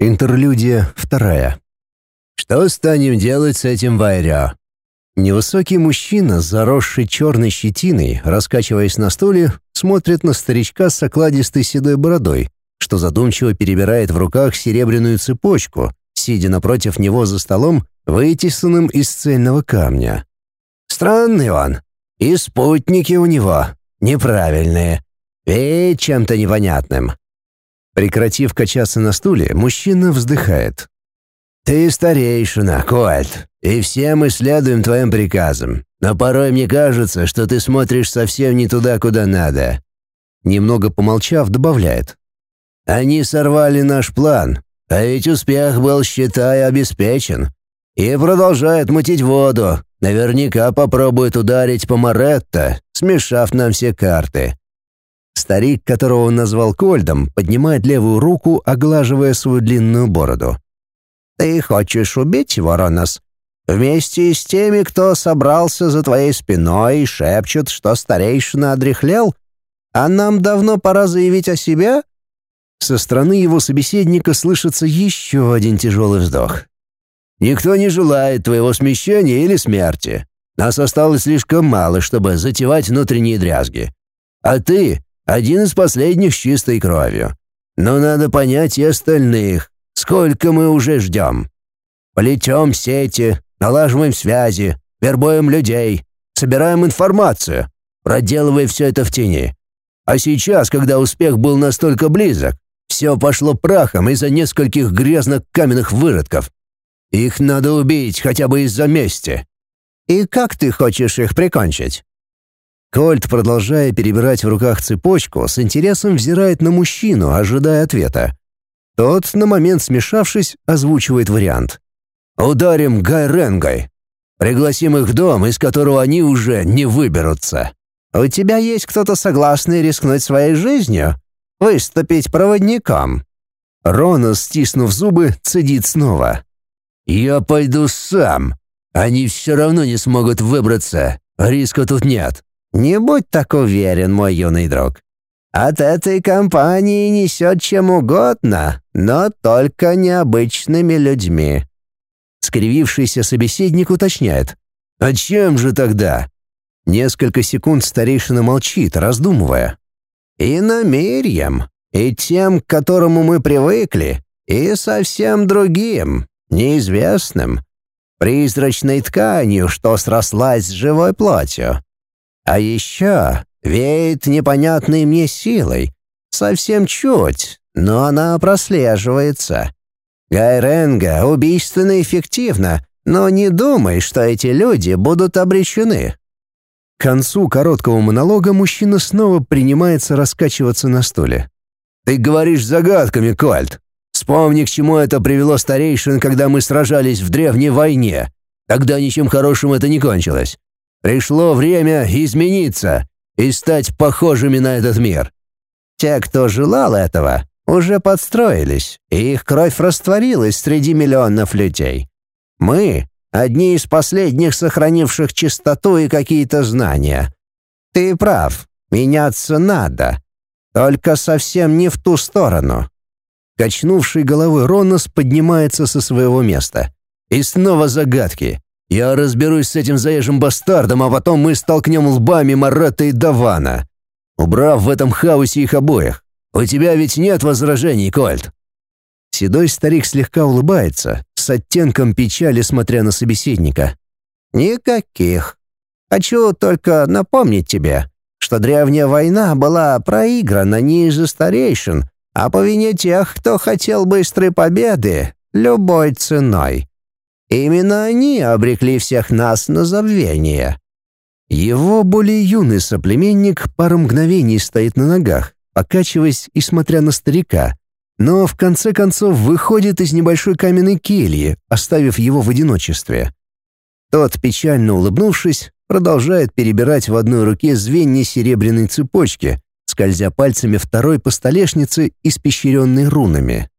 Интерлюдия вторая. «Что станем делать с этим Вайря?» Невысокий мужчина, заросший черной щетиной, раскачиваясь на стуле, смотрит на старичка с окладистой седой бородой, что задумчиво перебирает в руках серебряную цепочку, сидя напротив него за столом, вытесанным из цельного камня. «Странный он. И спутники у него неправильные. И чем-то непонятным. Прекратив качаться на стуле, мужчина вздыхает. «Ты старейшина, Кольт, и все мы следуем твоим приказам. Но порой мне кажется, что ты смотришь совсем не туда, куда надо». Немного помолчав, добавляет. «Они сорвали наш план, а ведь успех был, считай, обеспечен. И продолжают мутить воду. Наверняка попробуют ударить по Моретто, смешав нам все карты. Старик, которого он назвал Кольдом, поднимает левую руку, оглаживая свою длинную бороду. «Ты хочешь убить его, Ронос? Вместе с теми, кто собрался за твоей спиной и шепчут, что старейшина одряхлел? А нам давно пора заявить о себе?» Со стороны его собеседника слышится еще один тяжелый вздох. «Никто не желает твоего смещения или смерти. Нас осталось слишком мало, чтобы затевать внутренние дрязги. А ты один из последних с чистой кровью. Но надо понять и остальных. Сколько мы уже ждем? Плетем сети, налаживаем связи, вербуем людей, собираем информацию, проделывая все это в тени. А сейчас, когда успех был настолько близок, все пошло прахом из-за нескольких грязных каменных выродков. Их надо убить хотя бы из-за мести. И как ты хочешь их прикончить? Кольт, продолжая перебирать в руках цепочку, с интересом взирает на мужчину, ожидая ответа. Тот, на момент смешавшись, озвучивает вариант. «Ударим Гайренгой. Пригласим их в дом, из которого они уже не выберутся». «У тебя есть кто-то согласный рискнуть своей жизнью? Выступить проводником?» Рона, стиснув зубы, цедит снова. «Я пойду сам. Они все равно не смогут выбраться. Риска тут нет. Не будь так уверен, мой юный друг. От этой компании несет чем угодно, но только необычными людьми». Скривившийся собеседник уточняет. «А чем же тогда?» Несколько секунд старейшина молчит, раздумывая. «И намерьем, и тем, к которому мы привыкли, и совсем другим, неизвестным, призрачной тканью, что срослась с живой плотью. А еще веет непонятной мне силой. Совсем чуть, но она прослеживается. Гайренга убийственно эффективна, но не думай, что эти люди будут обречены. К концу короткого монолога мужчина снова принимается раскачиваться на стуле. «Ты говоришь загадками, Кольт. Вспомни, к чему это привело старейшин, когда мы сражались в древней войне. Тогда ничем хорошим это не кончилось. Пришло время измениться и стать похожими на этот мир. Те, кто желал этого, уже подстроились, и их кровь растворилась среди миллионов людей. Мы — одни из последних сохранивших чистоту и какие-то знания. Ты прав, меняться надо, только совсем не в ту сторону. Качнувший головой Ронос поднимается со своего места. И снова загадки. Я разберусь с этим заезжим бастардом, а потом мы столкнем лбами Марата и Давана, убрав в этом хаосе их обоих. У тебя ведь нет возражений, Кольт?» Седой старик слегка улыбается, с оттенком печали, смотря на собеседника. «Никаких. Хочу только напомнить тебе, что древняя война была проиграна не из-за старейшин, а по вине тех, кто хотел быстрой победы любой ценой. Именно они обрекли всех нас на забвение. Его более юный соплеменник пару мгновений стоит на ногах, покачиваясь и смотря на старика, но в конце концов выходит из небольшой каменной кельи, оставив его в одиночестве. Тот, печально улыбнувшись, продолжает перебирать в одной руке звенья серебряной цепочки, скользя пальцами второй по столешнице, испещренной рунами.